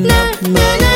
na na na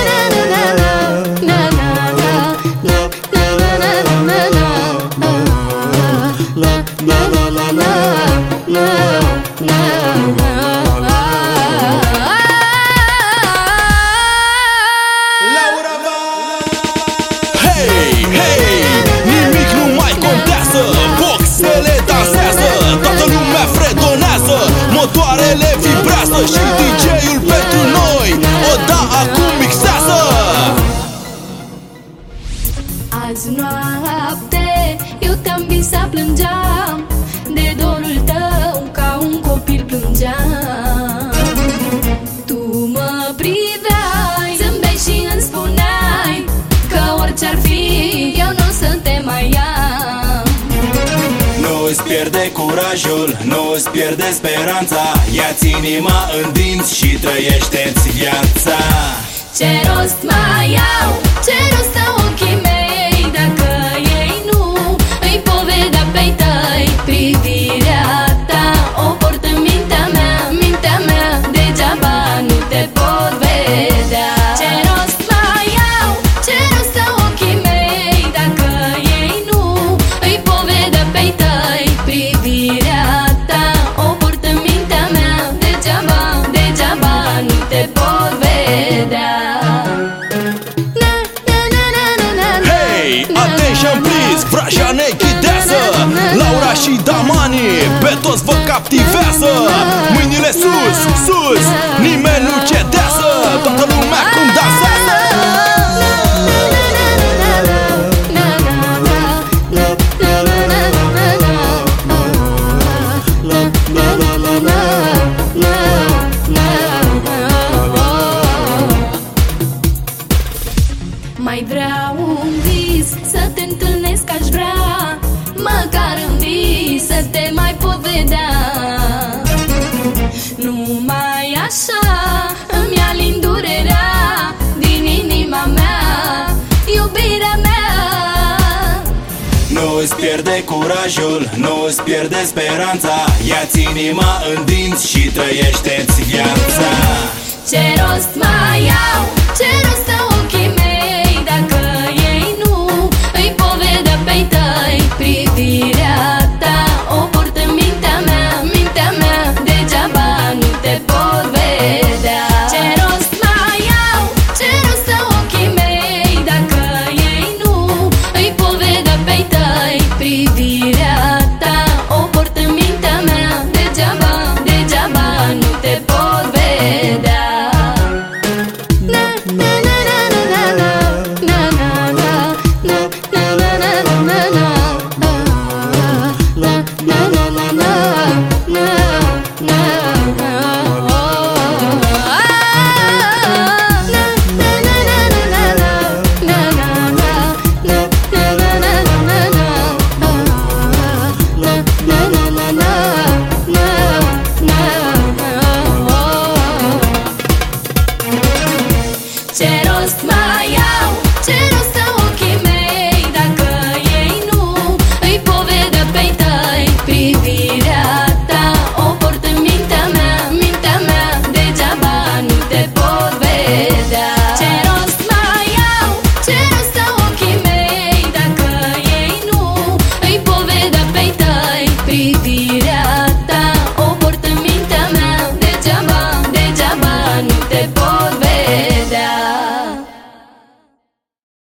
pierde curajul, nu-ți pierde speranța. Ia-ți inima în dinți și trăiește-ți viața. Ce rost mai au, ce rost attention please, vraja ne ghidează Laura și Damani, pe toți vă captivează. Mâinile sus, sus, nimeni Numai așa îmi alin durerea Din inima mea, iubirea mea. Nu-ți pierde curajul, nu-ți pierde speranța Ia-ți inima în dinți și trăiește-ți viața. Ce rost mai